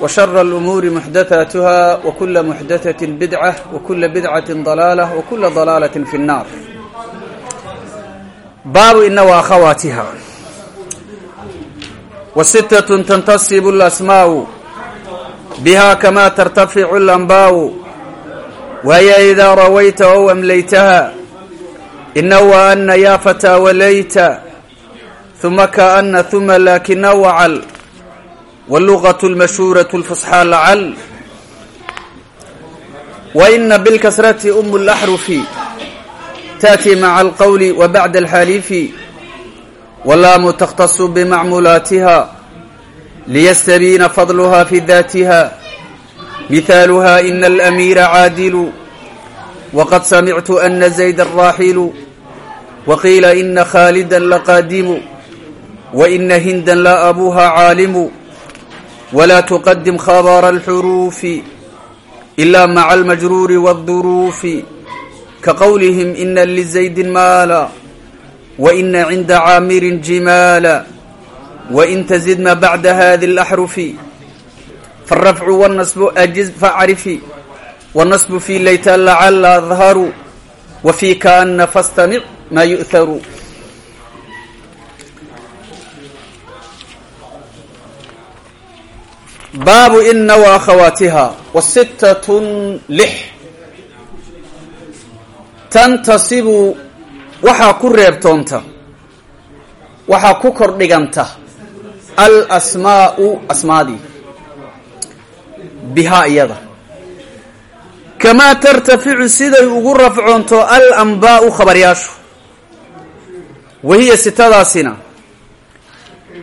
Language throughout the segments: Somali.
وشر الأمور محدثاتها وكل محدثة بدعة وكل بدعة ضلالة وكل ضلالة في النار باب إن وأخواتها وستة تنتصب الأسماء بها كما ترتفع الأنباء وهي إذا رويت أو أمليتها إن وأن يا فتى وليت ثم كأن ثم لكن وعل واللغة المشهورة الفصحى لعل وإن بالكسرة أم الأحرف تأتي مع القول وبعد الحليف واللام تختص بمعمولاتها ليستبين فضلها في ذاتها مثالها إن الأمير عادل وقد سمعت أن زيد الراحل وقيل إن خالدا لقادم وإن هندا لا أبوها عالم ولا تقدم خبر الحروف إلا مع المجرور والظروف كقولهم إن لزيد مالا وإن عند عامر جمالا وإن تزد ما بعد هذه الأحرف فالرفع والنصب أجز فاعرفي والنصب في ليت لعل أظهر وفي كأن فاستمع ما يؤثر baabu ina waakhawaatiha wasittatun lix. Tantasibu waxaa ku reebtoonta waxaa ku kordhiganta. Alasmaa'u asmaadii bihaa iyada. Kamaa tartaficu siday ugu rafcoonto alanbaa'u khabaryaashu wahiya sitadaasina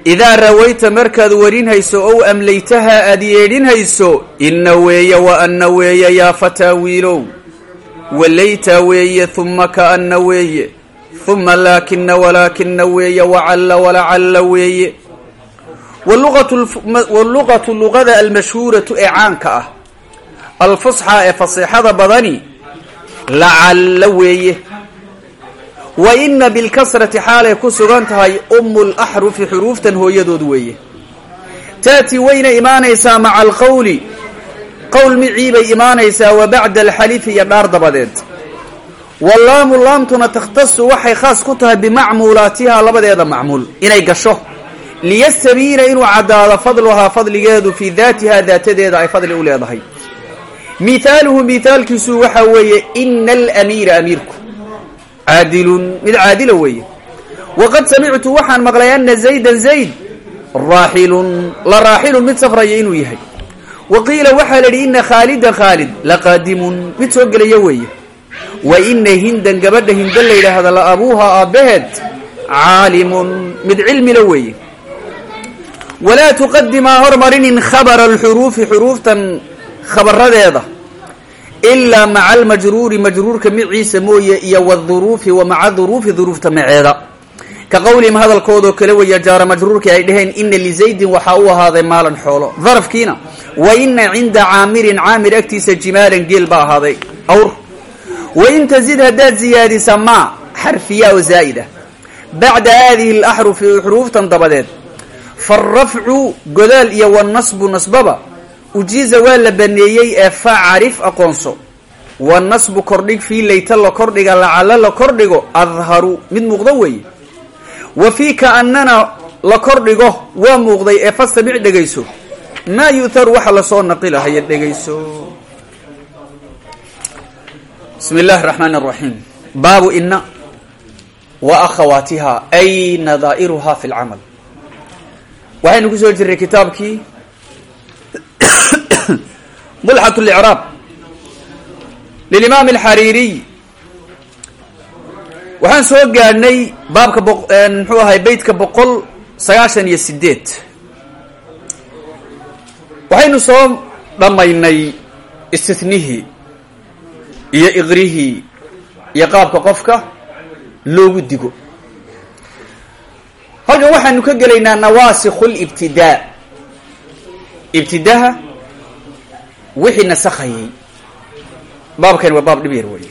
idaa rawayta markaad warinhayso ow amlaytahaa aada yeedhinhayso inna weeye wa anna weeye yaa fataa wiilow walayta weeye humma kaanna weeye humma laakina walaakina weeye wacalla walacalla weeye. Waluqatu luqada almashhuuratu ee caanka ah. Alfusxaa ee faseexada badani lacalla weeye wa ina bilkasrati xaalay ku sugan tahay umu laxrufi xuruuftan hooyadood weeye. Taati wayna imaanaysaa maca alqowli qowl micii bay imaanaysaa wa bacda alxalifi iyo dhaar dabadeed. Wallaamu laamtuna takhtasu waxay khaas ku tahay bimacmuulaatihaa labadeeda macmuul. Inay gasho. Liyastabiina inuu caddaado fadluhaa fadligeedu fii daatihaa daatadeeda ay fadli u leedahay. Mihaaluhu mihaalkiisu waxaa weeye ina alamiira amiirku caadilun mid caadila weeye waqad samictu waxaan maqlay ana zaydan zayd raaxilun la raaxilun mid safraya inuu yahay wa qiila waxaa la yidhi ina khaalidan khaalid laqaadimun mid soo gelaya weeye wa ina hindan gabadha hinda la yidhaahda la abuuha aabbaheed caalimun mid cilmila weeye walaa tuqadimaa hormarinin khabara alxuruufi xuruuftan khabaradeeda ilaa maca almajruuri majruurka miciisa mooye iyo wduruufi wa maca duruufi duruufta maceeda. Ka qowlihim hadalkoodoo kale weya jaara majruurkii ay dhaheen ina lizaydin waxaa u ahaaday maalan xoolo. Darafkiina wa ina cinda caamirin caamir agtiisa jimaalan geel baa ahaaday. Awr. Wa in tazid haddaad ziyaadisa maa xarfiyaa oo zaa'ida. Bacda haadihi alaxrufi xuruuftan dabadeed. Farafcu godaal iyo wanasbu nasbaba ujiiza waa la baneeyey ee facarif aqoonso. Wa nasbu kordhig fii layta la kordhiga lacala la kordhigo adharu mid muuqdo weeye. Wa fii kaanana la kordhigo waa muuqday ee fastamic dhegayso. Maa yuthar waxa la soo naqilahaya dhegayso. Bismi illahi raxmaan raxiim baabu ina wa akhawaatiha ay nadaa'iruha fi lcamal waxaynu ku soo jirnay mulxat اlإcraab lilimaam اlxariiriy waxaan soo gaadhnay baabka muxuu ahay beytka boqol sagaashan iyo sideed waxaynu soo dhammaynay istinihii iyo iqrihii iyo qaabka qofka loogu digo halkan waxaanu ka gelaynaa nawaasikhu libtidaa ibtidaha wixii nasakhayay baabkani waa baab dhib yar wey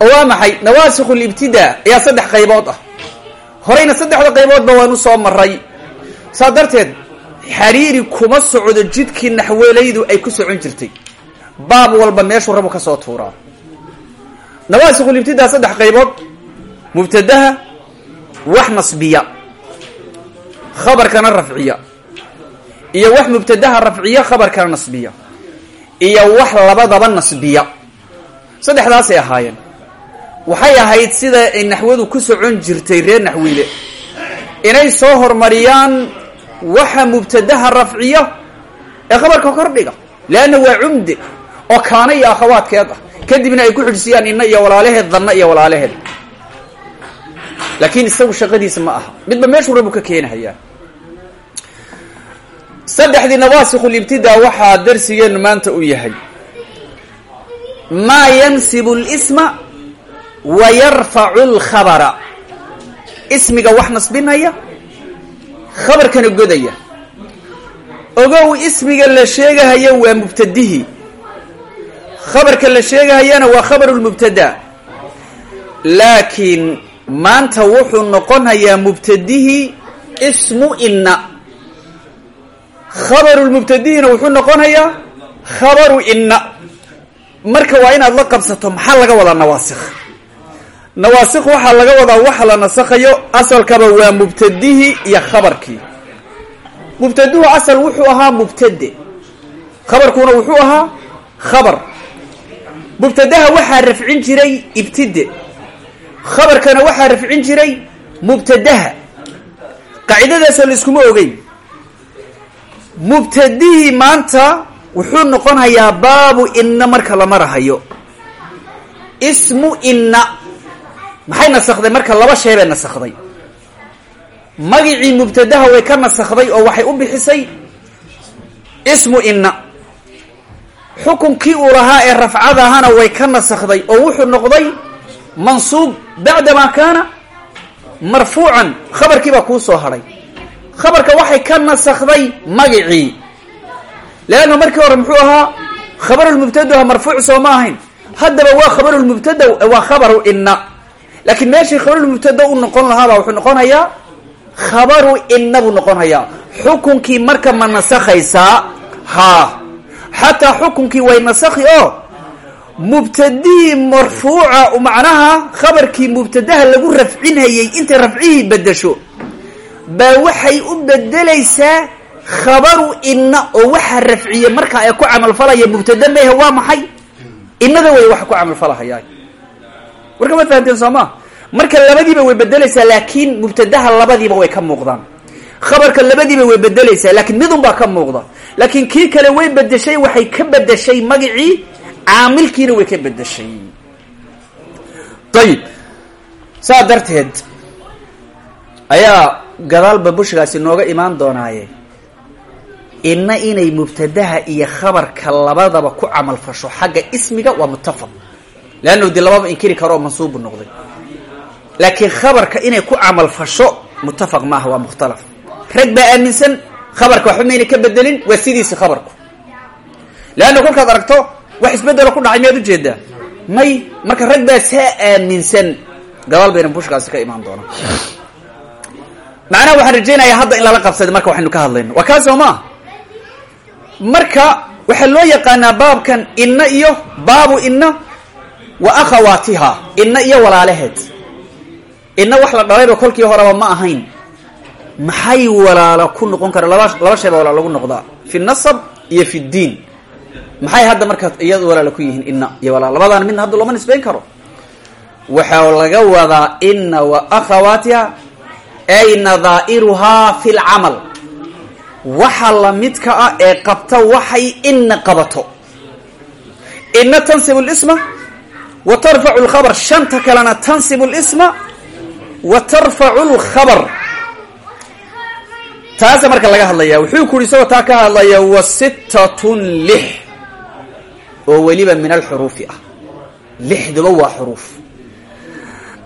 oo waa maxay? Nawaasikhu libtidaa ayaa saddex qaybood ah. Horeyna saddexda qayboodba waanu soo maray saa darteed xariiri kuma socdo jidkii naxweelaydu ay ku socon jirtay. Baab walba meeshuu rabu ka soo tuuraa nawaasikulibtidaa saddex qaybood mubtadaha wax nasbiya. Khabarkana rafciya iyo wax mubtadaha rafciya khabarkana nasbiya iyo wax labadaba nasbiya. Saddexdaasay ahaayeen. Waxay ahayd sida ay naxwadu ku socon jirtay reer naxwiile. Inay soo hormariyaan waxa mubtadaha rafciya ee khabarka kordhiga leanna waa cumde oo kaana iyo akhawaadkeed ah. Kadibna ay ku xidhsiyaan ina iyo walaalaheed danna iyo walaalaheed. Laakiin isagu shaqadiisa ma aha. Midba meeshuu rabu ka keenahayaa saddexdii nawaasikhu libtidaa waxaa darsigeenu maanta u yahay. Maa yansibu lisma wa yarfacu lkhabara ismiga wax nasbinaya khabarkana godaya. Ogow ismiga la sheegahayo waa mubtadihii khabarka la sheegahayana waa khabaru lmubtada laakiin maanta wuxuu noqonayaa mubtadihii ismu inna khabaru lmubtadihina wuxuu noqonayaa khabaru inna. Marka waa inaad la qabsato maxaa laga wadaa nawaasikh nawaasikh waxaa laga wadaa waxa la nasakhayo asalkaba waa mubtadihii iyo khabarkii. Mubtaduhu asal wuxuu ahaa mubtade. Khabarkuna wuxuu ahaa khabar. Mubtadaha waxaa rafcin jiray ibtide. Khabarkana waxaa rafcin jiray mubtadaha. Qaacidadaasoo la iskuma ogeyn mubtadihii maanta wuxuu noqonayaa baabu inna marka la marahayo. Ismu inna. Maxay nasakday marka laba shay bay nasakday magicii mubtadaha way ka nasakday oo waxay u bixisay ismu inna. Xukunkii uu lahaa ee rafcadahana way ka nasakday oo wuxuu noqday mansuub. Bacdamaa kaana marfuucan. Khabarkii baa kuu soo hadhay khabarka waxay ka nasakday magicii. Leanna markii hore muxuu ahaa khabarulmubtadaha marfuuc soo ma ahayn. Haddaba waa khabarulmubtada waa khabaru inna. Laakiin meeshii khabarulmubtada u noqon lahaabaa wuxuu noqonayaa khabaru inna buu noqonayaa. Xukunkii marka ma nasakhaysaa haa. Xataa xukunkii way nasakhi oo mubtadihii marfuuca macnaha khabarkii mubtadaha lagu rafcinhayay intay rafcihii bedesho baa waxay u bedelaysaa khabaru inna oo waxaa rafciye marka ay ku camalfalaya mubtada mehe waa maxay? Innada way wax ku camalfalahayaa warka ma fahamteen soo ma? Marka labadiiba way bedelaysaa laakiin mubtadaha labadiiba way ka muuqdaan. Khabarka labadiiba way bedelaysaa laakiin midun baa ka muuqda. Laakiin kii kale way bedeshay waxay ka bedeshay magicii caamilkiina way ka bedeshay. Ayib saa darteed ayaa gadaalba bushgaasi nooga imaan doonaaye. Inna inay mubtadaha iyo khabarka labadaba ku camal fasho xagga ismiga waa muttafaq. Leannahu dee lababa inkiri karo oo mansuubu noqday. Laakiin khabarka inay ku camal fasho muttafaq maaha waa mukhtalaf. Rag baa aaminsan khabarka waxba mayna ka bedelin waa sidiisi khabarku. Leanna kolkaad aragto wax isbedelo ku dhacay miyaad u jeedaa may marka rag baa saa aaminsan gadaal bayna bushkaasi ka imaan doonaa macnaha waxaan rajaynayaa hadda in lala qabsaday marka waxaynu ka hadlayno. Waa kaa soo maa marka waxaa loo yaqaanaa baabkan inna iyo baabu inna wa akhawaatiha inna iyo walaalaheed. Inna wax la dhalayba kolkii horeba ma ahayn. Maxay walaalo ku noqon kara laba laba shay baa walaalo lagu noqdaa. Fi nasab iyo fi ddiin maxay hadda markaa iyada walaala ku yihiin ina iyo walaal labadaan midna hadda looma nisbayn karo. Waxaa laga wadaa ina wa akhawaatiha ay nadaa'iruhaa fi lcamal waxa lamidka ah ee qabta waxay ina qabato ina tansibu lisma wa tarfacu lkhabar shanta kalena tansibu lisma wa tarfacu lkhabar taasa marka laga hadlaya wuxuu ku isagoo taa ka hadlaya wa sittatun lix oo weliba min alxuruufi ah lixduba waa xuruuf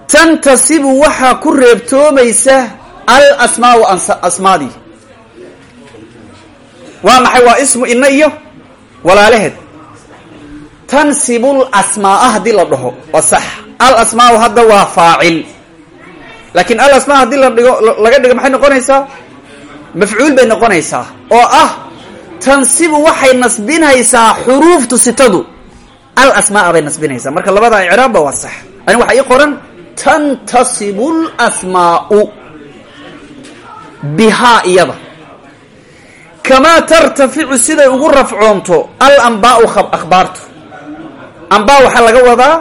tantasibu waxaa ku reebtoomaysa al asmaau asmaadii waa maxay? Waa ismu ina iyo walaalaheed. Tansibul asmaaa haddii la dhaho waa sax. Al asmaau hadda waa faacil. Laakiin al asmaa haddii la dhigo laga dhigo maxay noqonaysaa? Mafcuul bay noqonaysaa. Oo ah tansibu waxay nasbinaysaa xuruuftu sitadu. Al asmaa bay nasbinaysaa. Marka labada icraabba waa sax. Ani waxaa ii qoran tantasibu lasmaau bihaa iyada. Kamaa tartaficu siday ugu rafcoonto alambaau akhbaartu. Ambaa waxaa laga wadaa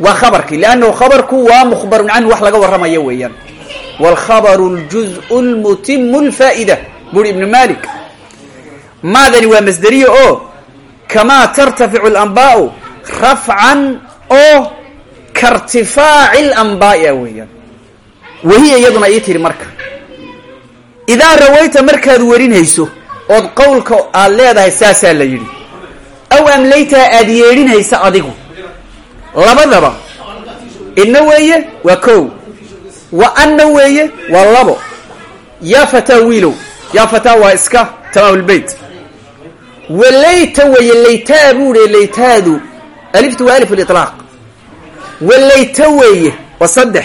waa khabarkii liannahu khabarku waa mukhbarun canhu wax laga warramaya weeyaan. Waalkhabaru ljuz'u lmutimu lfaa'ida buuri ibnu malik. Maadani waa masderiya oo kamaa tartaficu alambaau rafcan oo kairtifaaci اlanbaa'i a weeyaan. Wahiya iyaduna ii tiri marka. Idaa rawayta markaad warinayso ood qowlka aad leedahay saasaa la yidhi. Aw amlaytaa aad yeedhinaysa adigu. Labadaba ina weeye waa kow. Wa anna weeye waa labo. Yaa fataa wiilow yaa fataa waa iska tamaamulbeyt wa layta weeye laytaa buuhi laytaadu. Aliftu waa alif liطlaaq wa layta weeye waa saddex.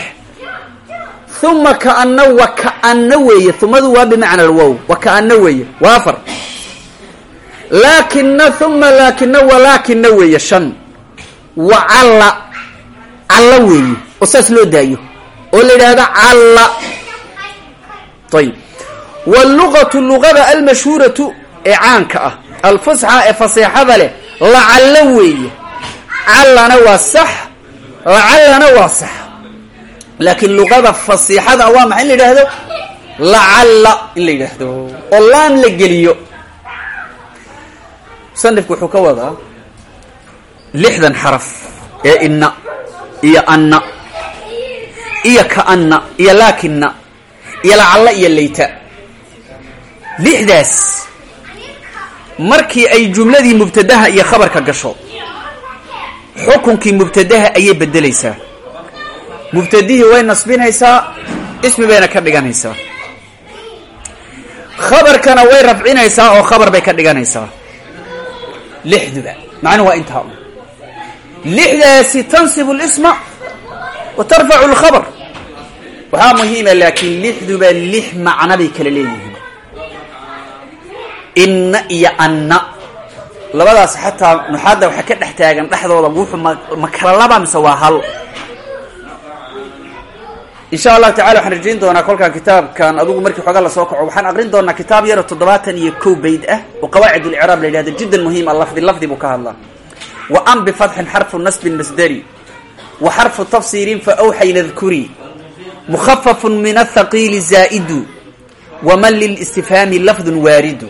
Uma kaana wa kaana weeye. Umadu waa bimacna alwow wa kaana weeye. Waa afar. Laakina uma laakina walaakina weeye shan. Wa calla. Calla weeye. Oo saas loo daayo. Oo la yidhaahdo calla. Ayib wاlluqatu luqada almashhuuratu ee caanka ah. Alfusxa ee faseexada leh. Lacallo weeye. Callana waa sax lacallana waa sax. Laakiin luqada fasiixada waa maxay in la yidhaahdo? Lacalla in la yidhaahdo. Oo laam la geliyo. Musanifku wuxuu ka wadaa lixdan xaraf ee inna iyo anna iyo kaanna iyo laakina iyo lacalla iyo layta lixdaas markii ay jumladii mubtadaha iyo khabarka gasho xukunkii mubtadaha ayay bedelaysaa. Mubtadihii way nasbinaysaa ismi bayna ka dhiganaysaa. Khabarkana way rafcinaysaa oo khabar bay ka dhiganaysaa. Lixduba macnuhu waa intaa un. Lixdaasi tansibu lisma wa tarfacu lkhabar. Waxaa muhiima laakiin lixduba lix macno bay kala leeyihiin. Inna iyo anna labadaas xataa nuxaadda waxaa ka dhex taagan dhexdooda wuxuu ma kala laba mise waa hal. Insha allahu tacala waxaan rajayn doonaa kolkaan kitaabkan adugu markii xoogaa la soo kaco waxaan aqrin doonaa kitaab yaro toddobaatan iyo kow bayd ah oo qawaacid اlcraab la yidhahdo jiddan muhiima lafdi lafdi buu ka hadlaa. Wa an bifatxin xarfu nasbin masdari wa xarfu tafsiirin faawxay nadkuri mukhafafun min athaqiili zaa'idu waman lilistifhaami lafdun waaridu.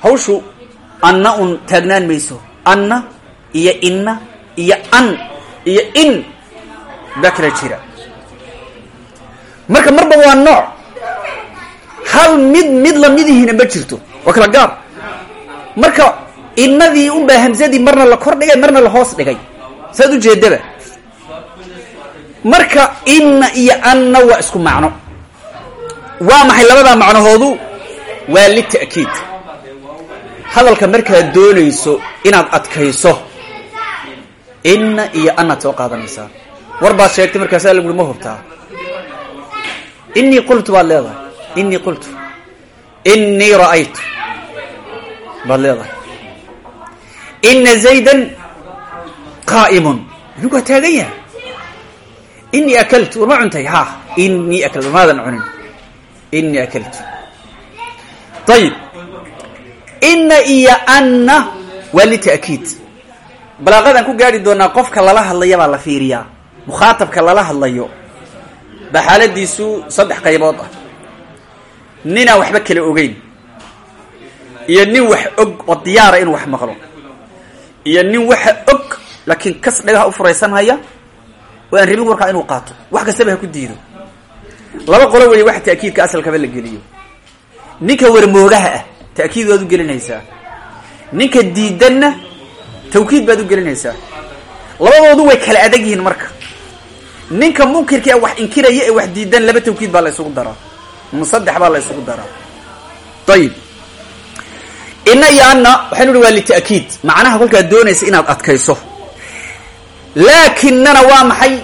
Hawshu anna un taagnaan mayso anna iyo inna iyo an iyo in. Baa kala jira marka marba waa nooc hal mid mid lamidihiina ma jirto waa kala gaar marka innadii unbaa hamsadii marna la kor dhigay marna la hoos dhigay saad ujeedaba marka inna iyo anna waa isku macno. Waa maxay labadaa macnahoodu waa lita'kiid hadalka markaad doonayso inaad adkayso. Inna iyo annaad soo qaadanaysaa. War baad sheegtay markaasaa lagui ma hubtaa? Inii qultu baad leedahay. Inii qultu. Inii ra'aytu baad leedahay. Ina zaydan qaa'imun. Anigu waa taagan yahay? Inii akaltu war ma cuntay? Ha inii akaltu maadan cunin. Inii akaltu. Ayib ina iyo anna waa lita'kiid balaaqadaan ku gaari doonaa qofka lala hadlaya la fiiriyaa. Mukhaatabka lala hadlayo baa xaaladiisu saddex qaybood ah. Ninaan waxba kala ogeyn. Iyo nin wax og oo diyaara inuu wax maqlo. Iyo nin waxa og laakiin kas dhagaha u furaysanhaya oo aan rabin warkaa inuu qaato. Wax kastaba ha ku diido. Laba qolo weeye waxa ta'kiidka asalkaba la geliyo. Ninka warmoogaha ah ta'kiid baad u gelinaysaa. Ninka diidanna tawkiid baad u gelinaysaa. Labadoodu way kala adag yihiin marka. Ninka munkirka wax inkiraya ee wax diidan laba tawkiid baa la isugu daraa. Ama saddex baa la isugu daraa. Ayib ina iyo anna waxaynu uhi waa lita'kiid. Macnaha kolkaad doonaysa inaad adkayso. Laakinana waa maxay?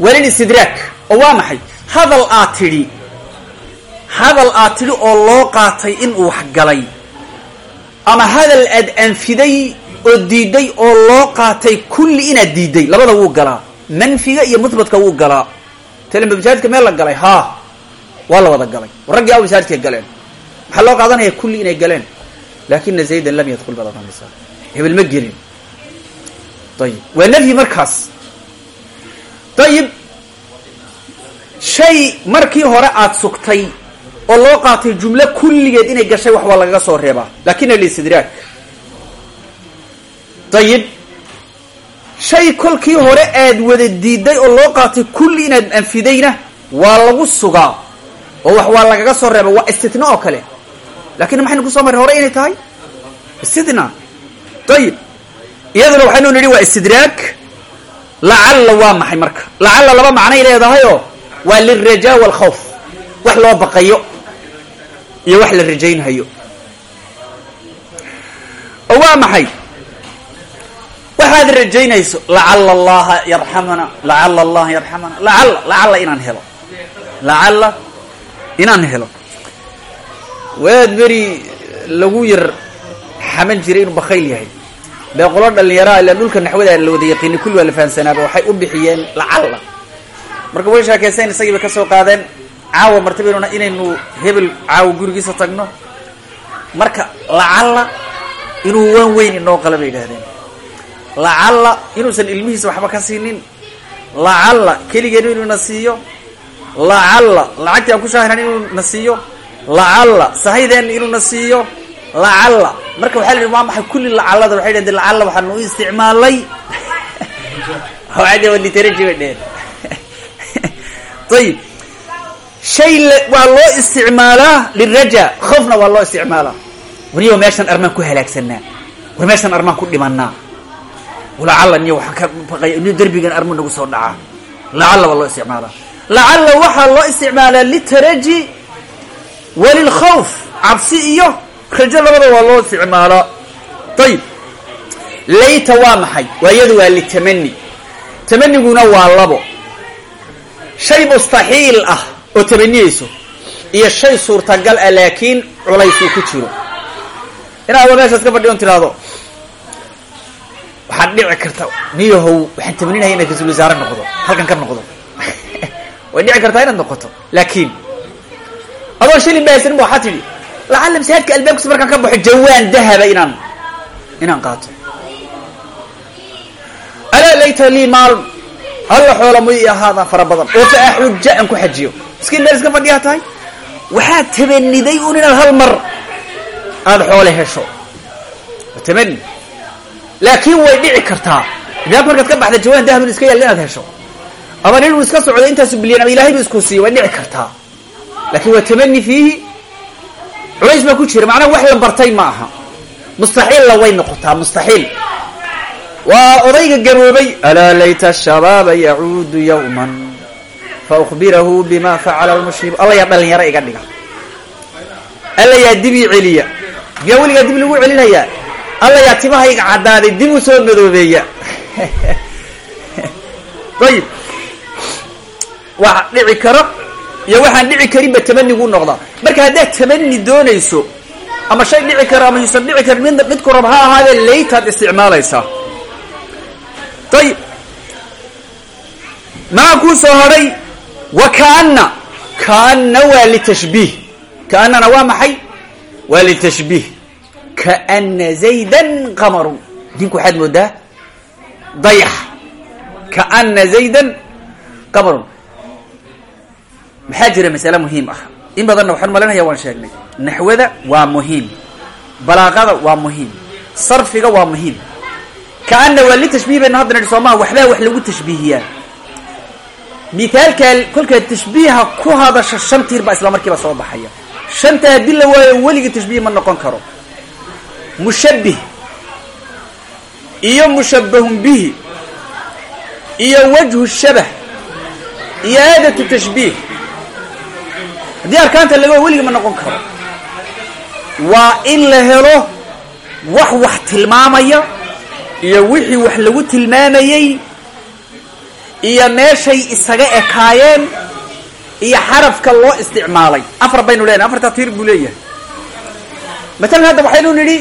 Walil istidraak. Oo waa maxay? Hadal aad tidhi hadal aad tidhi oo loo qaatay inuu wax galay ama hadal aad anfiday oo diiday oo loo qaatay kulli inaad diiday labada wuu galaa. Manfiga iyo muhbatka wuu galaa. Tele masaajidka meel la galay haa waa la wada galay. Raggii a masaajidka galeen. Maxaa loo qaadanaya kulli inay galeen. Laakina zaydan lam yadkul baad hebel ma gelin. Ayib waa nafyi markaas. Ayib shay markii hore aada sugtay oo loo qaatay jumlo kulligeed inay gashay wax waa lagaga soo reebaa. Lakin alistidraak ayib shay kolkii hore aad wada diiday oo loo qaatay kulli inaad anfidayna waa lagu sugaa oo wax waa lagaga soo reeba waa istitna oo kale. Lakin maxaynu ku soo marray hore inay tahay? Istitna ayib iyaduna waxaynu nidhi waa istidraak lacalla waa maxay marka? Lacalla laba macnay leedahayoo waa lilrajaa walkhawf wax loo baqayo iyo wax la rajaynhayo oo waa maxay? Waxaad rajaynayso lacalla allaha yarxamana lacalla allaha yarxamana lacalla lacalla inaan helo. Lacalla inaan helo. Waad beri lagu yar xaman jiray inuu bakayl yahay. Bee qolo dhalinyaraa ila dhulka naxwada la wada yaqiini kulli waa la fahamsanaaba waxay u bixiyeen lacalla. Marka way sheekaysayn isagii ka soo qaadeen caawa martabaynuna inaynu hebel caawa gurigiisa tagno. Marka lacalla inuu waan weyn inoo qala bay yidhahdeen lacalla inuusan ilmihiisa waxba ka siinin. Lacalla keligeenu inuu na siiyo. Lacalla lacagtii aan ku shaahiran inuu na siiyo. Lacalla sahaydeena inuu na siiyo. Lacalla marka waxaa la yidhi waa maxay kulli lacallada? Waxay dhahdeen lacalla waxaanu u isticmaalay. Literaji bay dheheen shay waa loo isticmaalaa liraja khoofna waa loo isticmaalaa. Wariyo meeshan armaan ku halaagsanaa. War meeshan armaan ku dhimanaa lacalla niyo waxaan ka baqaya niyo derbigan armu nagu soo dhacaa. Lacalla waa loo isticmaalaa. Lacalla waxaa loo isticmaalaa litaraji walilkhawf cabsi iyo rajo labada waa loo isticmaalaa. Ayib layta waa maxay? Waa iyadu waa litamani tamaniguna waa labo. Shay mustaxiil ah oo tamaniyeyso iyo shay suurtagal ah laakiin culays uu ku jiro. Inaad meeshaas ka fadhiyon tiraahdo waxaad dhici karta niyahow waxaan tamaninaya inaad ra'isul wasaare noqdo halkan ka noqdo way dhici kartaa inaad noqoto laakiin adoo shilin bahaysanin ba waxaa tidhi lacalla masaajidka albaabkiisa markaan ka baxo jawaan dahaba inaan inaan qaato. Alaa layta lii maal alla xoola muy ahaadaan fara badan oo fa axuja aan ku xajiyo miskiin meel iska fadhiyaa tahay? Waxaad tamaniday un inaad hal mar aada xoole hesho. Tamani laakiin way dhici kartaa. Idaak markaad ka baxda jawaan dahabin iska yaalla inaad hesho. Ama nin uu iska socdo intaasu bilyan ama ilahay bu isku siiyo way dhici kartaa. Laakiin waa tamani fiihi. Culays baa ku jira macnaha wax la bartay ma aha. Mustaxiilla way noqotaa mustaxiil. Waa odayga gaboobay alaa layta shabaaba yacuudu yawman fa ukbirahu bima facala lmushrib alla yaa dhalinyaro iga dhiga alla yaa dib ii celiya miyaa weligaa dib lagu celinayaa alla yaa timahayga caddaaday dib u soo madoobeeya ayib wax dhici karo iyo waxaan dhici karinba tamanigu noqdaa marka haddaad tamani doonayso ama shay dhici karo ama yuusan dhici karin mid midku rab ha ahaadee laytaad isticmaalaysaa ayib maxaa kuu soo hadhay wa kaana waa litashbiih kaanana waa maxay? Waa litashbiih kaana zaydan qamarun idinku waxaad moodaa dayax kaana zaydan qamarun maxaa jira masale muhiim ah? In badanna waxaan malinaya waan sheegnay. Naxwada waa muhiim. Balaaqada waa muhiim. Sarfiga waa muhiim. Kaana waa litashbiih bayna hadda nidhi soomaha waxbaa wax lagu tashbiihiyaa mithaalkaa kolkaad tashbiiha ku hadasha shan tiir baa isla markiiba soo baxaya. Shanta haddii la waayo weligii tashbiih ma noqon karo. Mushabbih iyo mushabbahun bihi iyo wajhu shabah iyo aadatu tashbiih. Haddii arkaanta laga waa weligii ma noqon karo. Waa in la helo wax wax tilmaamaya iyo wixii wax lagu tilmaamayey iyo meeshay isaga ekaayeen iyo xarafka loo isticmaalay. Afar baynu leenahay afartaa tiir buu leeyahay. Matalan hadda waxaynu nidhi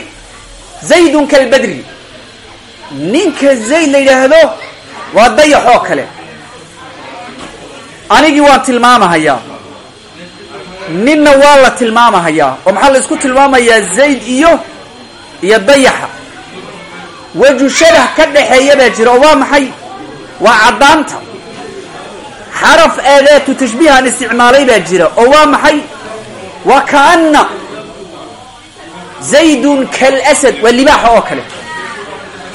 zaydun kalbadri. Ninka zayd la yidhaahdo waa dayax oo kale. Anigii waan tilmaamahayaa. Ninna waa la tilmaamahayaa. Oo maxaa la isku tilmaamayaa? Zayd iyo iyo dayaxa. Waju shabah ka dhaxeeya baa jira. Oo waa maxay waa caddaanta. Xaraf aadaatu tashbiihaan isticmaalay baa jira oo waa maxay? Waa kaana zaydun kalasad waa libaaxa oo kale.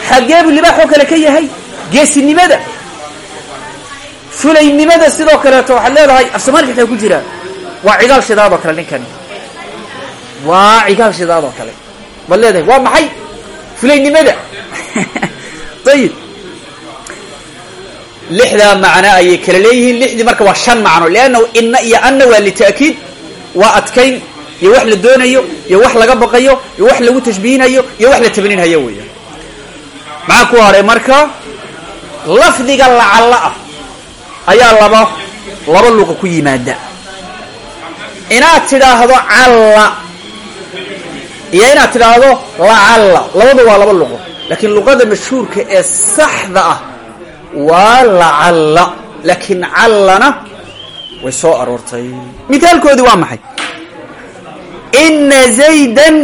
Xaggee buu libaax oo kale ka yahay? Geesinimada. Fulaynimada sidoo kaleeto waxaad leedahay af soomaalika waxaa ku jira. Waa cigaal shidaad oo kale ninkani waa cigaal shidaad kale. Baad leedahay waa maxay? Fulaynimada ayib lixdaa macno ayay kala leeyihiin. Lixdii marka waa shan macno. Leannahu ina iyo anna waa lita'kiid. Waa adkayn iyo wax la doonayo iyo wax laga baqayo iyo wax lagu tashbiihinayo iyo wax la tabninhayo weya maxaa ku hadhay marka? Lafdiga lacalla ah ayaa laba laba luqa ku yimaada. Inaad tidhaahdo calla iyo inaad tidhaahdo lacalla. Labadu waa laba luqo laakiin luqada mashhuurka ee saxda ah waa lacalla laakiin callana way soo aroortay. Mithaalkoodii waa maxay? Ina zaydan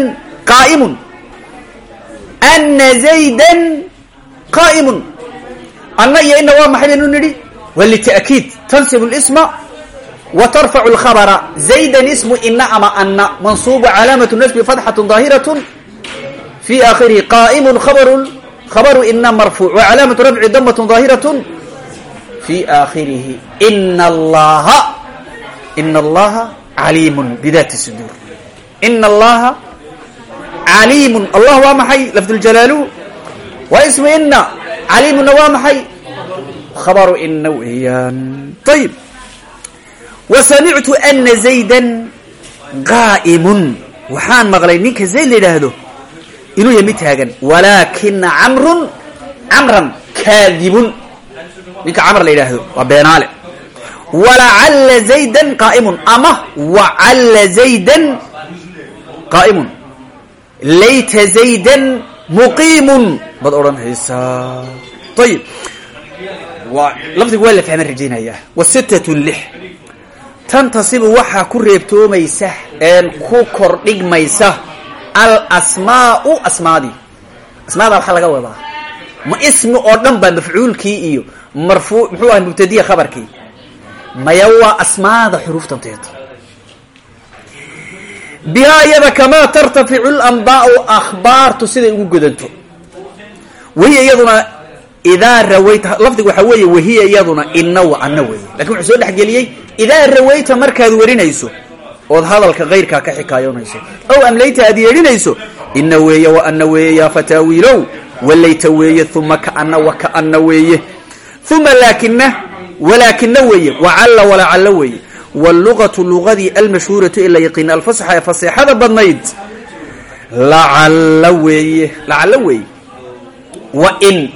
qaa'imun. Ana zaydan qaa'imun. Anna iyo ina waa maxay baynu nidhi? Waa tansibu lisma wa tarfacu lkhabara zaydan ismu ina ama anna. Mansuubu calaamatu nasbi fatxatu daahiraة fi aakhirihi qaa'imun khabaru ina marfuuc wa calaamatu rafci damat daahiraة fi aakhirihi ina allaha ina allaha caliimun bidati suduur ina allaha caliimun allah waa maxay lafduljalaalu waa ismu ina caliimunna waa maxay khabaru ina weeyaan ayib wa samictu ana zaydan qaa'imun waxaan maqlay ninka zayd la yidhaahdo inuu yahay mid taagan. Walaakina camrun camran kaadibun. Ninka camr la yidhaahdo waa beenaale. Walacalla zaydan qaa'imun. Ama wacalla zaydan qaa'imun. Layta zaydan muqiimun. Baad odhanaysaa ayib lafdigu waa la fahman rajaynayaa. Wa lix. Tantasibu waxaa ku reebtoomaysa een ku kordhigmaysa al asmaau asmaadii asmaada waxaa laga wadaa. Ma ismi oo dhan baa mafcuulkii iyo marfuu muxuu ahay mubtadiya khabarkii. Maya waa asmaada xuruuftanteeda bihaa iyada kamaa tartaficu lambaau akhbaartu siday ugu godanto. Wahiya iyaduna idaa rawayta lafdigu waxaa weeye wahiya iyaduna wa ana weeye. Lakin wuxuu soo dhexgeliyey idaa rawayta markaad warinayso ood hadalka kayrkaa ka xikaayoonayso ow amlayta aad yeedhinayso? Ina weeye wa ana weeye yaa fataawiilow. Walayta weeye uma kaana wa kaana weeye uma laakina walaakina weeye wacalla walacalla weeye wاlluqatu luqadii almashhuuratu ee la yaqiina alfasaxa ee faseexada badnayd. Lacalla weeye lacalla weeye wa in.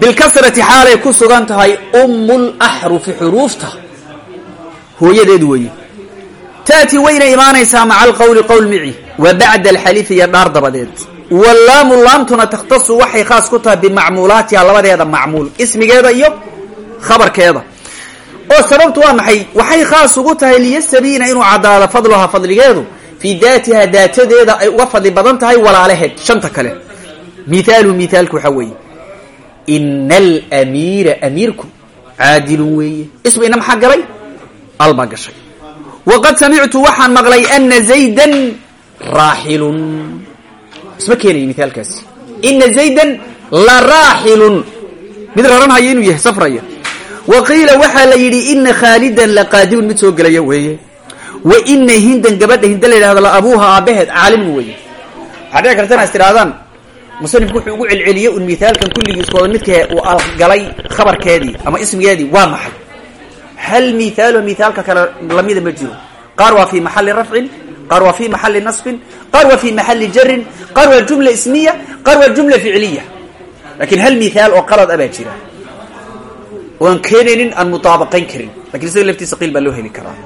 Bilkasrati xaalay ku sugan tahay umu laxrufi xuruufta. Hooyadeed weeye taأtii wayna imaanaysaa maca alqowli qowl mici. Wa bacda alxalifi iyo dhaar dabadeed. Wallaamu laamtuna takhtasu waxay khaas ku tahay bimacmuulaatiha labadeeda macmuul. Ismigeeda iyo khabarkeeda. Oo sababtu waa maxay? Waxay khaas ugu tahay liyastabiina inuu caddaado fadluhaa fadligeedu. Fii daatiha daatadeeda ay uga fadli badan tahay walaalaheed. Shanta kale. Mithaaluhu mithaalku waxaa weeye. Ina alamiira amiirku caadilun weeye. Ismu ina maxaa galay waqad samictu waxaan maqlay ana zaydan raaxilun isma keenayo mithaalkaasi ina zaydan la raaxilun mid raranhaya inuu yahay safraya wa qiila waxaa la yidhi ina khaalidan la qaadimun mid soo gelaya weeye wa ina hindan gabadha hinda la yidhahdo la abuuha aabaheed caalimun weeye waxaa dhici karta inaad is tirahdaan musanifku wuxuu ugu celceliyey un mithaalkan kulligiiskooda midka uu algalay khabarkeedii ama ismigeedii waa maxay hal mithaalo mithaalka kale lamida ma jiro qaar waa fi maxali rafcin qaar waa fi maxali nasbin qaar waa fi maxali jarin qaar waa jumla ismiya qaar waa jumla ficliya laakiin hal mithaal oo qalad a baa jira oo aan keenaynin aan mutaabaqayn karin laakiin isaga laftiisa qiil baa loo heli karaa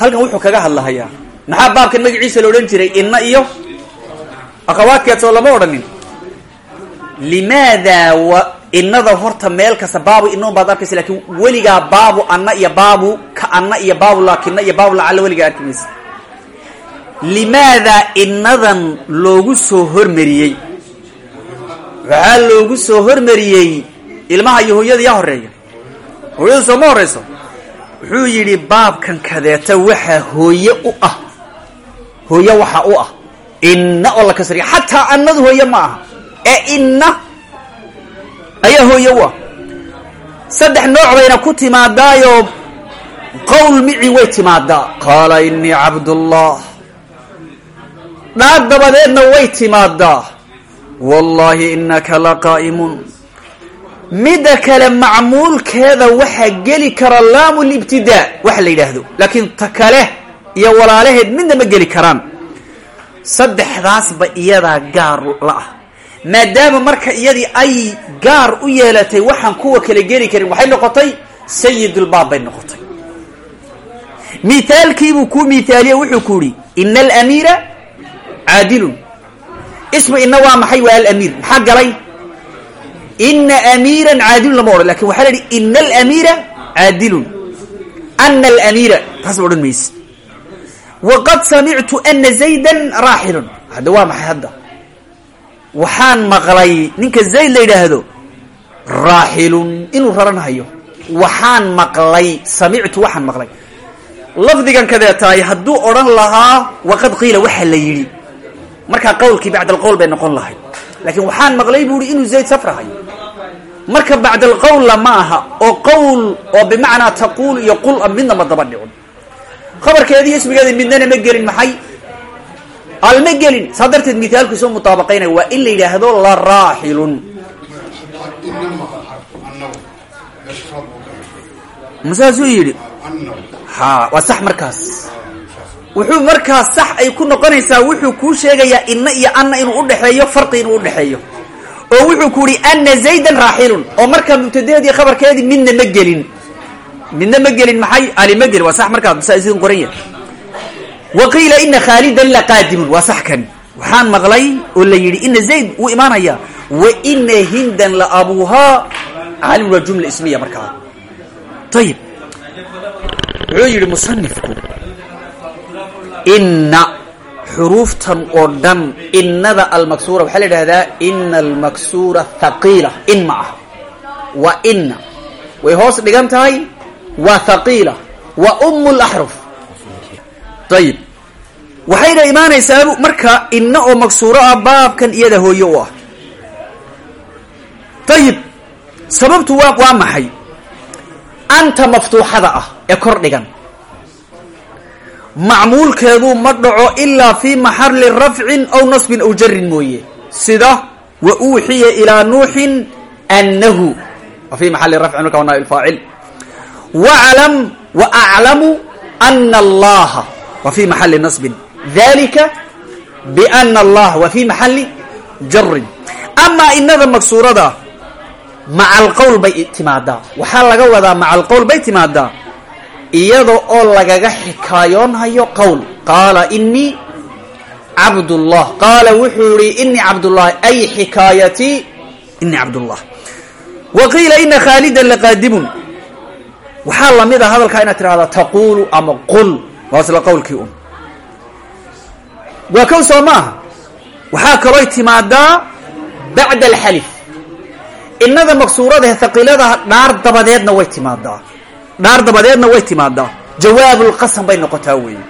halkan wuxuu kaga hadlahayaa maxaa baabkan magaciisa la jiray inna iyo akhawaadkeed soo lama odhanin inada horta meel kasta baabu inaun baad arkaysa laakiin weligaa baabu anna iyo baabu ka anna iyo baabu laakina iyo baabu lacalla weligaa arki maysa limaada inadan loogu soo hormariyey? Waxaa loogu soo hormariyey ilmaha iyo hooyada yaa horreeya hooyada soo ma horeyso wuxuu yidhi baabkan kadeeta waxaa hooye u ah. Hooye waxa u ah. Inna oo la kasriya xataa annadu hooye ma aha. Ee inna ayaa hooye u ah saddex nooc bayna ku timaadaayoo qowl mici way timaadaa. Qaala inii cabdullah. Dhaag dabadeedna way timaadaa. Wallaahi inaka la qaa'imun. Midda kale macmuulkeeda waxaa geli kara laamu libtidaa waxa la yidhaahdo. Laakiin ta kale iyo walaalaheed midna ma geli karaan. Saddexdaasba iyadaa gaar la ah maadaama marka iyadii ay gaar u yeelatay waxaan kuwa kale geli karin waxay noqotay sayidulbaab bay noqotay. Mithaalkiibuu kuu mithaaliye wuxuu ku yihi ina alamiira caadilun. Ismu ina waa maxay? Waa alamiir maxaa galay? Ina amiiran caadilun lama odhan laakiin waxaa la yihi ina alamiira caadilun. Ana alamiira taas ma odhan mayse waqad samictu ana zaydan raaxilun hadda waa maxay hadda waxaan maqlay ninka zayd la yidhaahdo raaxilun inuu raranhayo waxaan maqlay samictu waxaan maqlay. Lafdigan kadeetaay hadduu odhan lahaa waqad qiila waxa la yidhi. Markaa qawlkii bacd alqowl bay noqon lahay laakiin waxaan maqlay buu ihi inuu zayd safrahayo marka bacd alqowlla ma aha oo qowl oo bimacnaa taquul iyo qul a midna ma daba dhicun khabarkeediiyo ismigeeda midnana ma gelin maxay alma gelin saa darteed mithaalku soo mutaabaqaynaya waa in la yidhaahdo la raaxilun masaasuu yidhi ha waa sax markaas. Wuxuu markaas sax ay ku noqonaysaa wuxuu kuu sheegayaa inna iyo anna inuu udhexeeyo farqi inuu udhexeeyo oo wuxuu ku yihi ana zaydan raaxilun oo markaa mubtadaheedii khabarkeedii midna ma gelin. Midna ma gelin maxay? Ali ma gelin waa sax markaas. Masasidin qoran yahay wa qiila ina khaalidan laqaadimun waa sax kani waxaan maqlay oo la yidhi ina zayd wuu imaanaya wa ina hindan la abuuhaa caalim waa jumla ismiya markaa ayib wuxuu yidhi musanifku inna xuruuftan oo dhan innada almaksuura waxaa la idhahdaa ina almaksuura thaqiila in ma ah waa inna way hoos dhigan tahay waa thaqiila waa umu laxruf ayib waxayna imaanaysaa marka inna oo maksuuro ah baabkan iyada hooye u ah. Ayib sababtu waa waa maxay? Anta maftuuxada ah ee kor dhigan. Macmuulkeedu ma dhaco ilaa fi maxali rafcin aw nasbin aw jarin mooye. Sida wa uuxiya ilaa nuuxin annahu. Wa fi maxali rafcin marka waa faacil. Waclam wa aclamu ana allaha maxali nasbin. Dalika biana allaha wa fi maxali jarin amaa inada maksuurada maca alqowl bay timaadaa. Waxaa laga wadaa maca alqowl bay timaadaa. Iyada oo lagaga xikaayoonhayo qowl qaala inii cabdullah qaala wuxuu yihi inii cabdullahi ay xikaayatii inii cabdullah wa qiila ina khaalidan laqaadimun. Waxaa la mid a hadalkaa inaad tirahdaa taquulu ama qul waa isla qowlkii un waa kow soo maaha waxaa kalooy timaadaa bacda alxalif. Innada maksuuradahe haqiiladaha dhaar dabadeedna way timaadaa. Dhaar dabadeedna way timaadaa. Jawaabulqasam bay noqotaa weeye.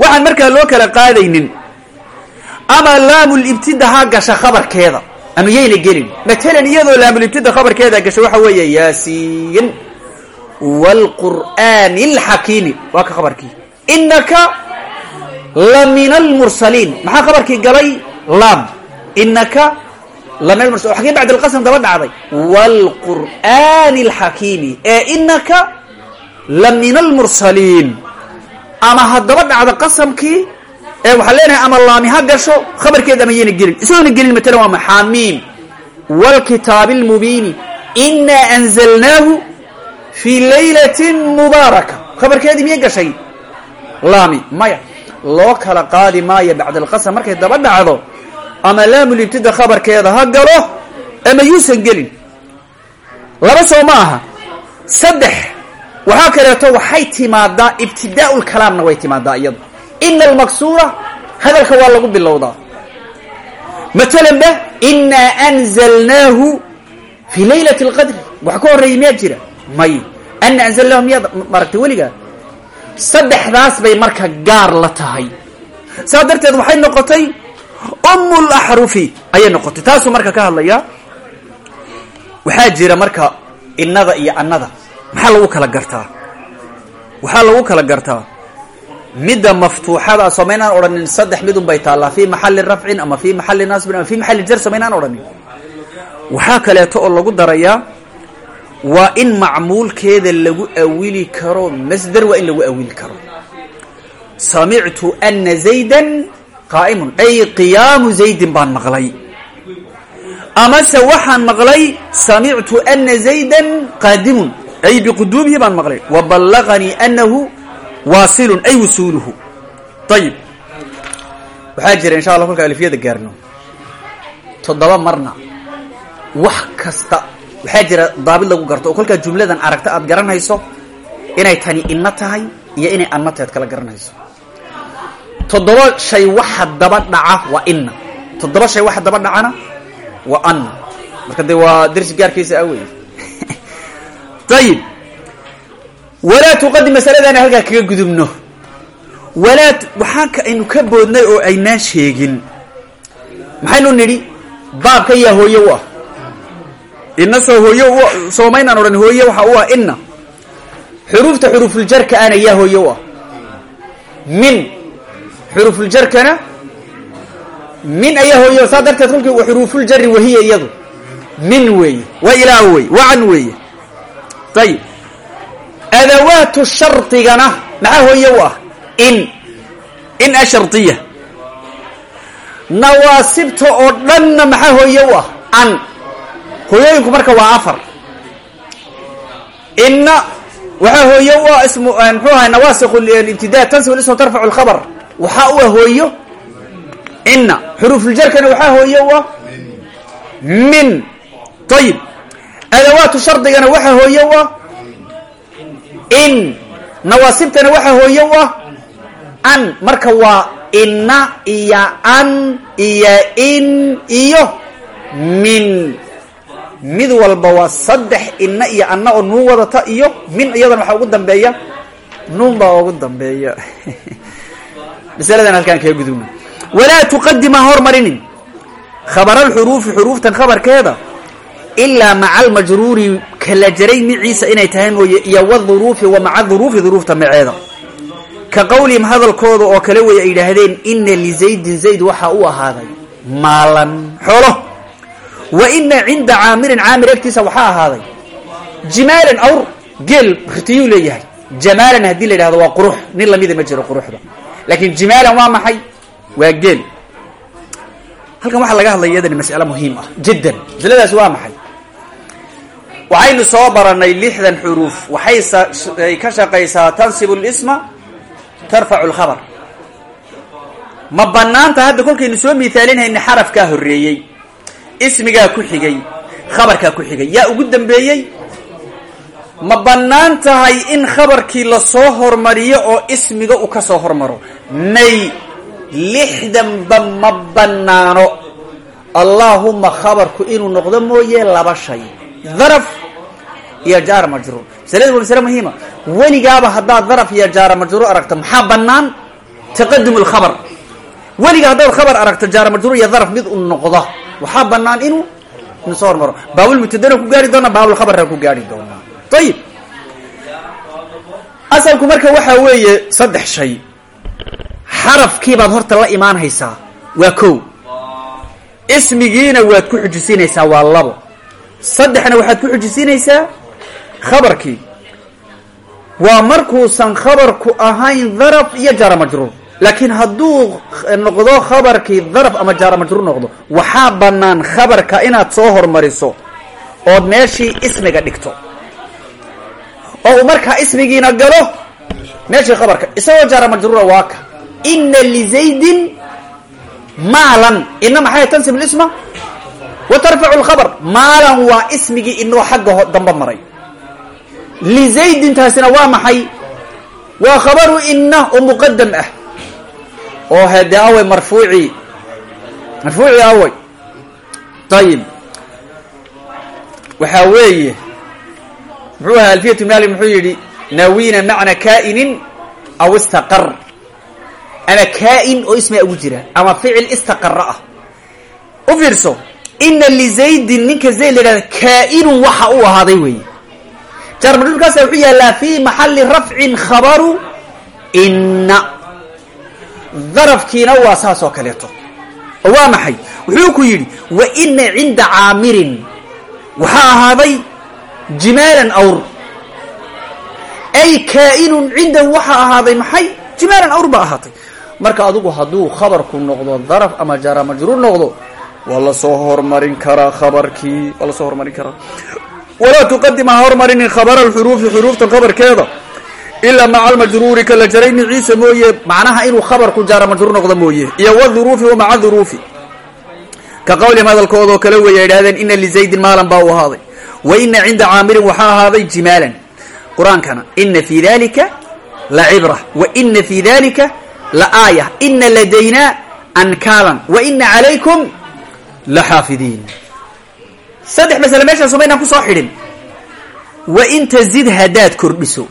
Waxaan markaa loo kala qaadaynin. Ama laamulibtida ha gasha khabarkeeda. Ama yayna gelin. Matalan iyadoo laamulibtida khabarkeeda gasha waxa weeye yaasiin waalqur'aani alxakiimi waa ka khabarkii inaka la min almursaliin maxaa galay? Laam. Inaka la min almursaliin xagee bacd alqasam daba dhacday. Waalqur'aani alxakiimi ee inaka la min ama haddaba dhacda qasamkii ee waxaa leenahay ama laami ha gasho khabarkeeda ama yayna gelin. Isagoona gelin matalan waa maxaamiim waalkitaabi almubiini inaa anzalnaahu fii laylatin mubaaraka. Khabarkeedii miyay gashay laami maya. Loo kala qaadi maayo bacda alqasam markay daba dhacdo ama laamulibtida khabarkeeda ha galo ama yuusan gelin. Laba soo ma aha. Saddex. Waxaa kaleeto waxay timaadaa ibtidaau lkalaamna way timaadaa iyada ina almaksuura hadalka waa lagu bilowdaa. Matalan ba inaa anzalnaahu fii laylati alqadri wax ka horreeyay miyaa jira? May. Ana anzalnaahu miyaad maragtay weligaa saddexdaas bay marka gaar la tahay. Saas darteed waxay noqotay umu laxrufi ayay noqotay. Taasuu marka ka hadlayaa waxaa jira marka innada iyo annada. Maxaa lagu kala gartaa? Waxaa lagu kala gartaa midda maftuuxada somaynaan odhanin saddex midun bay taallaa fii maxali rafcin ama fii maxali nasbin ama fii maxali jar somaynaan odhanin. Waxaa kaleeto oo lagu darayaa waa in macmuulkeeda lagu awili karo masder waa in lagu awili karo. Samictu ana zaydan qaa'imun ay qiyaamu zaydin baan maqlay. Amase waxaan maqlay samictu ana zaydan qaadimun ay biquduumihi baan maqlay. Wa ballaganii anahu waasilun ay wusuuluhu. Ayib waxaa jira insha allah kolka alifiyada gaarno. Toddoba marna wax kasta waxaa jira daabid lagu garto? Oo kolkaa jumladan aragta aad garanayso inay tani inna tahay iyo inay anna tahay ad kala garanayso. Toddoba shay waxa daba dhaca waa inna. Toddoba shay waxa daba dhacana waa anna. Marka dee waa dersi gaarkiisa a wey ayib walaa tuqadim masaladaana halkaa kaga gudubno. Walaa waxaan aynu ka boodnay oo aynaan sheegin. Maxaynu nidhi baabka yaa hooye u ah inna soo hooye u soomaynaan odhan hooye waxa u ah inna. Xuruufta xurufuljarka ana yaa hooye u ah min xurufuljarkana min ayaa hooye saa darteed kolkii wa xuruufuljari wahiya iyadu. Min weeye waa ilaa wey wacan weeye. Ayib adawaatu shardigana maxaa hooye u ah? In in a shardiya nawaasibta oo dhanna maxaa hooye u ah? An hooyooyinku marka waa afar. Inna waxaa hooye u ah ismu muxuu ahay nawaasiq ibtida tansib ismu tarfacu lkhabar waxaa u ah hooyo inna. Xuruufuljarkana waxaa hooye u ah min. Ayib adawaatu shardigana waxaa hooye u ah in. Nawaasibtana waxaa hooye u ah an. Marka waa inna iyo an iyo in iyo min mid walba waa saddex inna iyo anna oo nuun wadata iyo min iyadana waxaa ugu dambeeya nuun baa ugu dambeeya. Masaladan halkaan kaga gudubna. Walaa tuqadima hormarinin. Khabaralxuruufi xuruuftan khabarkeeda ilaa maca almajruuri kala jaray miciisa inay tahay mooye iyo waduruufi wa maca duruufi duruufta maceeda ka qowlihim hadalkooda oo kale way ay yidhaahdeen ina lizaydin zayd waxaa u ahaaday maalan. Xoolo wa ina cinda caamirin caamir agtiisa waxaa ahaaday. Jimaalan awr geel ritiyuu leeyahay. Jamaalan haddii la yidhahdo waa qurux nin lamida ma jiro quruxda. Laakiin jimaalan waa maxay? Waa geel. Halkan laga hadlaya iyadani mas'alo muhiim ah jiddan. Masaladaasi waa maxay? Waxaynu soo baranay lixdan xuruuf. Waxay ka shaqaysaa tansibu lisma tarfacu lkhabar ma banaanta hadda kolkaynu soo miithaalinhayna xarafkaa horreeyey ismigaa ku xigay khabarkaa ku xigay. Yaa ugu dambeeyey ma bannaan tahay in khabarkii la soo hormariyo oo ismiga uu ka soo hormaro. May lixdanba ma banaano allaahuma khabarku inuu noqdo mooye laba shay. Daraf iyo jaara majruur. Masaladu waa masale muhiima weligaaba haddaad daraf iyo jaara majruur aragto maxaa banaan taqadum lkhabar weliga haddaad khabar aragto jaara majruur iyo daraf mid u noqdo waxaa banaan inuu inu soo hormaro baabulmubtadana ku gaari doonaa baabulkhabarna ku gaari doonaa ayib asalku marka waxaa weeye saddex shay. Xarafkiibaad horta la imaanhaysaa waa kow ismigiina waad ku xujisiinaysaa waa labo. Saddexna waxaad ku xujisiinaysaa khabarkii. Waa markuusan khabarku ahayn daraf iyo jaara majruur laakiin hadduu noqdo khabarkii daraf ama jaara majruur noqdo waxaa bannaan khabarka inaad soo hormariso ood meeshii ismiga dhigto. Oo uu markaa ismigiina galo meeshii khabarka isagoo jaara majruura waa ka. Ina lizaydin maalan ina maxay tansib lisma? Wa tarfacu lkhabar maalan waa ismigii inoo xagga dambe maray. Lizaydintaasina waa maxay? Waa khabaru ina oo muqadam ah oo hade awey marfuucii marfuucii awey ayib waxaa weeye muxuu ahaa alfiyatu mali muxuu yidhi naawina macna kaa'inin aw istaqar ama kaa'in oo ismaa ugu jira ama ficil istaqara ah. U fiirso ina lizaydin ninka zayd la yidhahda kaa'inun waxa u ahaaday weeye. Jaarmajruurkaasa wuxuu yaallaa fi maxali rafcin khabaru ina darafkiina waa saas kaleeto. Oo waa maxay? Wuxuu ku yidhi wa ina cinda caamirin. Waxaa ahaaday jimaalan awr. Ay kaa'inun cindahu waxaa ahaaday maxay? Jimaalan awr baa ahaatay. Marka adigu hadduu khabarku noqdo daraf ama jaara majruur noqdo waa la soo hormarin karaa khabarkii waa la soo hormarin karaa. Walaa tuqadim ha hormarinin khabara alxuruufi xuruuftan khabarkeeda ilaa maca almajruuri kala jarayni ciisa mooye macnaha inuu khabarku jaara majruur noqdo mooye. Iyo wduruufi wa maca duruufi ka qawlihim hadalkoodoo kale weeye idhahdeen ina lizaydin maalan baa u ahaaday. Wa ina cinda caamirin waxaa ahaaday jimaalan. Qur'aankana ina fi dalika la cibra. Wa ina fi dalika la aaya. Ina ladaynaa ankaalan. Wa ina calaykum la xaafidiin. Saddex masale meeshaas umaynaan ku soo xidhin. Wa in tazid haddaad kordhiso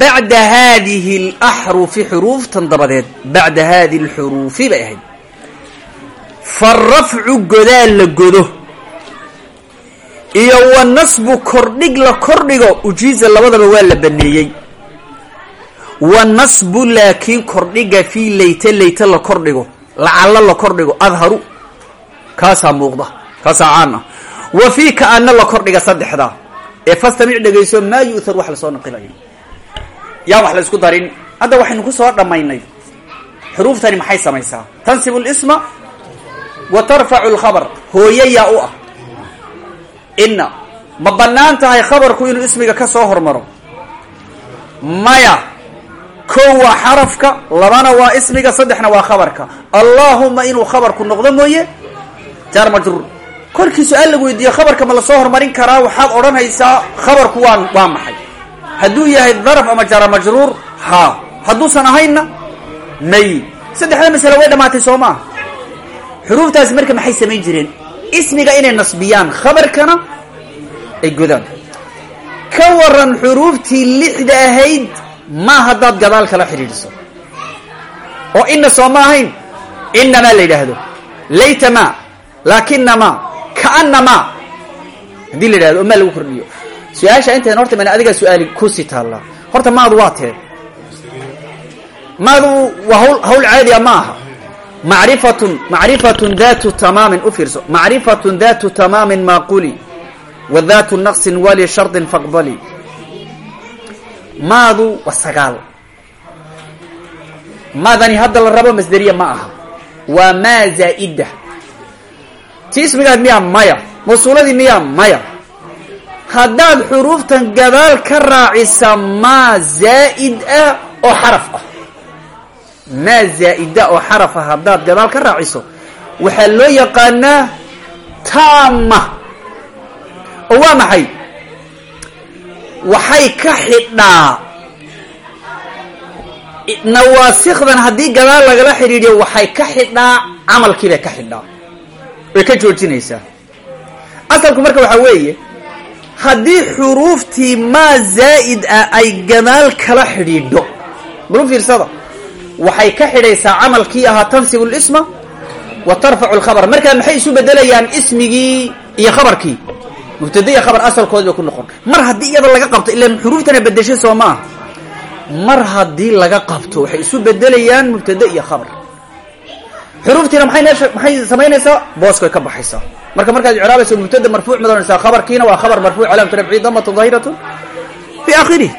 bacda haadihi alaxrufi xuruuftan dabadeed bacda haadihi alxuruufi bay ahayd. Farafcu godaal la godo iyo wa nasbu kordhig la kordhigo ujiiza labadaba waa la baneeyey. Wa nasbu laakiin kordhiga fii layta layta la kordhigo lacallo la kordhigo adharu kaasaa muuqda kaasaa caan ah wa fii kaana la kordhiga saddexda ee fastamic dhegayso maa yu'thar wax la soo naqilayo yaa wax la isku darin. Hadda waxaynu ku soo dhammaynay. Xuruuftani maxay samaysaa? Tansibu lisma wa tarfacu lkhabar hooye yaa u ah. Inna ma bannaan tahay khabarku inuu ismiga ka soo hormaro? Maya kow waa xarafka labana waa ismiga saddexna waa khabarka. Allaahuma inuu khabarku noqdo mooye jaar majruur kolkii su'aal lagu weydiiye khabarka ma la soo hormarin karaa? Waxaad odhanaysaa khabarku waa waa maxay hadduu yahay daraf ama jara majruur haa hadduusan ahaynna may saddexda masale way dhamaatay soo maaha xuruuftaasi marka maxay samayn jireen? Ismiga inay nasbiyaan khabarkana ay godaan. Ka waran xuruuftii lixda ahayd ma haddaad gadaal kala xidhiidhiso. Oo ina soo ma ahayn inamaa la yidhaahdo. Layta ma laakina ma kaana ma haddii la yidhahdo oo maa lagu kordhiyo su'aasha intayn horta man adigaa su'aali kusi taallaa horta maadu waa tee. Maadu waa hawl hawl caadiya ma aha macrifatun macrifatun datu tamaamin u fiirso. Macrifatun datu tamaamin maaquli wa datu naqsin faqbali. Maadu waa maadani hadda la rabo masderiya ma aha. Waa maa zaa'ida. Ti maya? Mawsuuladii miyaa maya haddaad xuruuftan gadaal ka raacisa maa zaa'id ah oo xaraf ah. maa zaa'ida oo xaraf ah haddaad gadaal ka raaciso waxaa loo yaqaanaa taama oo waa maxay? Waxay ka xidhaa nawaasikdan haddii gadaal lagala xidhiidhiyo waxay ka xidhaa camalkiibay ka xidhaa way ka joojinaysaa. Asalku marka waxaa weeye haddii xuruuftii maa zaa'id ah ay gadaal kala xidhiidho. Bal u fiirsada. Waxay ka xidhaysaa camalkii ahaa tansibu lisma wa tarfacu lkhabar markaa maxay isu bedelayaan ismigii iyo khabarkii? Mubtada iyo khabar asalkoodi bay ku noqon. Mar haddii iyada laga qabto ilaan xuruuftana bedeshay soo maaha. Mar haddii laga qabto waxay isu bedelayaan mubtada iyo khabar xuruuftiina maay meesha maxay samaynaysaa booskay ka baxaysaa marka markaad icraabayso mubtada marfuuc mad khabarkiina waa khabar marfuuc calaamatu rafci damatu daahiratu fi aakhirih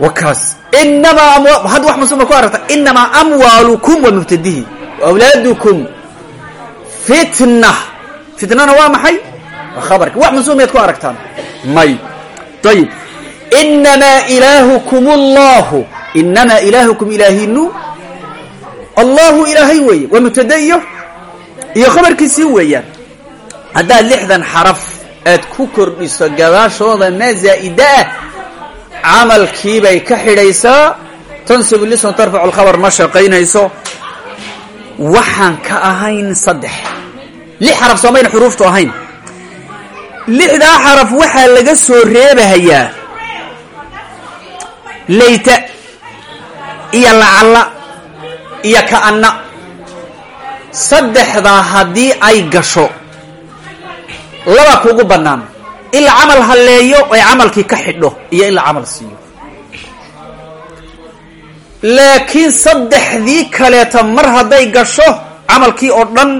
wakaas. Inamaa hadda wax masuma ku aragta inamaa amwaalukum waa mubtadihi awlaadukum fitna. Fitnana waa maxay? Waa khabarki wax miyaad ku aragtaan. May. Ayib inamaa ilaahukum allahu. Inamaa ilaahukum ilaahinu allahu ilaahay weeye waa mubtada iyo khabarkiisii weeyaan. Haddaad lixdan xaraf aad ku kordhiso gadaashooda maa zaa'ida ah camalkiibay ka xidhaysaa. Tansibu lism tarfacu lkhabar ma shaqaynayso. Waxaan ka ahayn saddex. Lix xaraf soomayna xuruuftu ahayn. Lixdaa xaraf waxaa laga soo reebahayaa. Layta iyo lacalla iyo ka'anna saddexdaa haddii ay gasho laba kugu bannaan. In la camal halleeyo ay camalkii ka xidho iyo in la camal siiyo. Laakiin saddexdii kaleeta mar hadday gasho camalkii oo dhan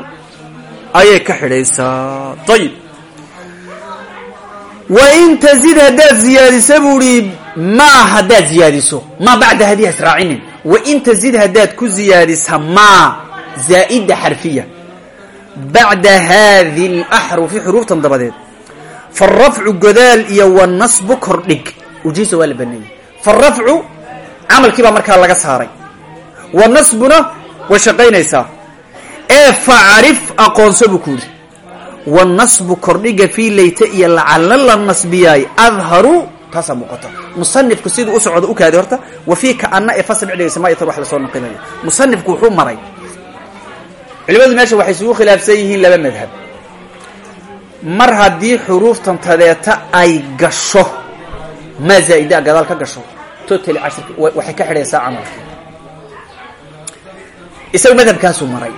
ayay ka xidhaysaa. Ayib wa in tazid haddaad ziyaadisa buuhi maa haddaad ziyaadiso maa bacda haddii hasraacinin wa in tazid haddaad ku ziyaadisa maa zaa'ida xarfiya. Bacda haadi laxrufi xuruuftan dabadeed farafcu godaal iyo wanasbu kordhig. Ujiisa waa la baneeyey. Farafcu camalkii baa markaa laga saaray. Wanasbuna way shaqaynaysaa ee facrif aqoonso buu ku yidhi. Wanasbu kordhiga fii layta iyo lacalla la nasbiyaay adharu taasaa muuqata. Musanifku siduu u socdo u kaaday horta wa fii kaana ee fasl ma tar wax la soo naqinayo musanifku wuxuu maray. Culimadu meesha waxay isugu khilaafsan yihiin laba madhab. Mar haddii xuruuftan tadeeta ay gasho maa zaa'ida gadaal ka gasho totally cashirka waxay ka xidhaysaa camalkii isaga madhabkaasuu maray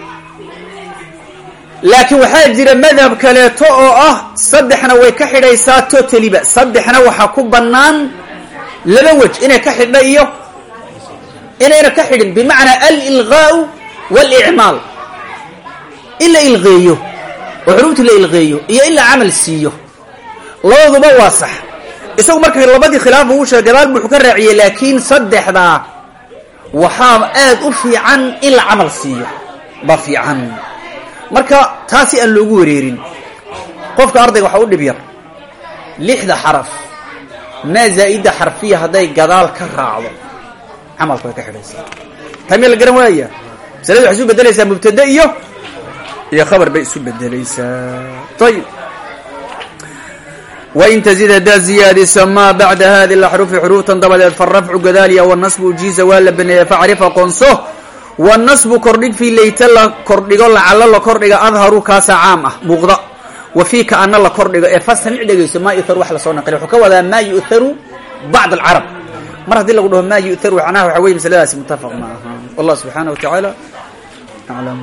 laakiin waxaa jira madhab kaleeto oo ah saddexna way ka xidhaysaa totaliba saddexna waxaa ku bannaan laba wej inay ka xidho iyo inayna ka xidhin bimacnaa alilgaau walicmaal in la ilqeeyo oo xuruuftii la ilqeeyo iyo in la camal siiyo. Labaduba waa sax. Isagu marka labadii khilaaf uu sheegay gadaal buuxu ka raaciyey laakiin saddexdaa waxaa aad u fiican in la camal siiyo. Ba fiican marka taasi aan loogu wareerin qofka ardayga waxaa u dhib yar. Lixda xaraf maa zaa'ida xarfiya hadday gadaal ka raacdo. Camalka way ka xidhaysaa. Tamiya la garan waaya masalada waxay isu bedelaysaa mubtade iyo iyo khabar bay isu bedelaysaa ayib wain tazid haddaad ziyaadiso maa bacda hadi laxrufi xuruuftan dabadeed farafcu gadaaliya wanasbu ujiiza waa la baneeya facrif aqoonso wanasbu kordhig fii layta la kordhigo lacallo la kordhiga adharu kaasa caam ah muuqda. Wa fii kaana la kordhigo ee fasamic dhegayso maa yuharu wax la soo naqliy wuxuu ka wadaa maa yu'haru bacd alcarab. Mar haddii lagu dhaho maa yu'haru macnaha waxa weye masaladaasi muttafaq ma wallah subxaana wa tacaala aclam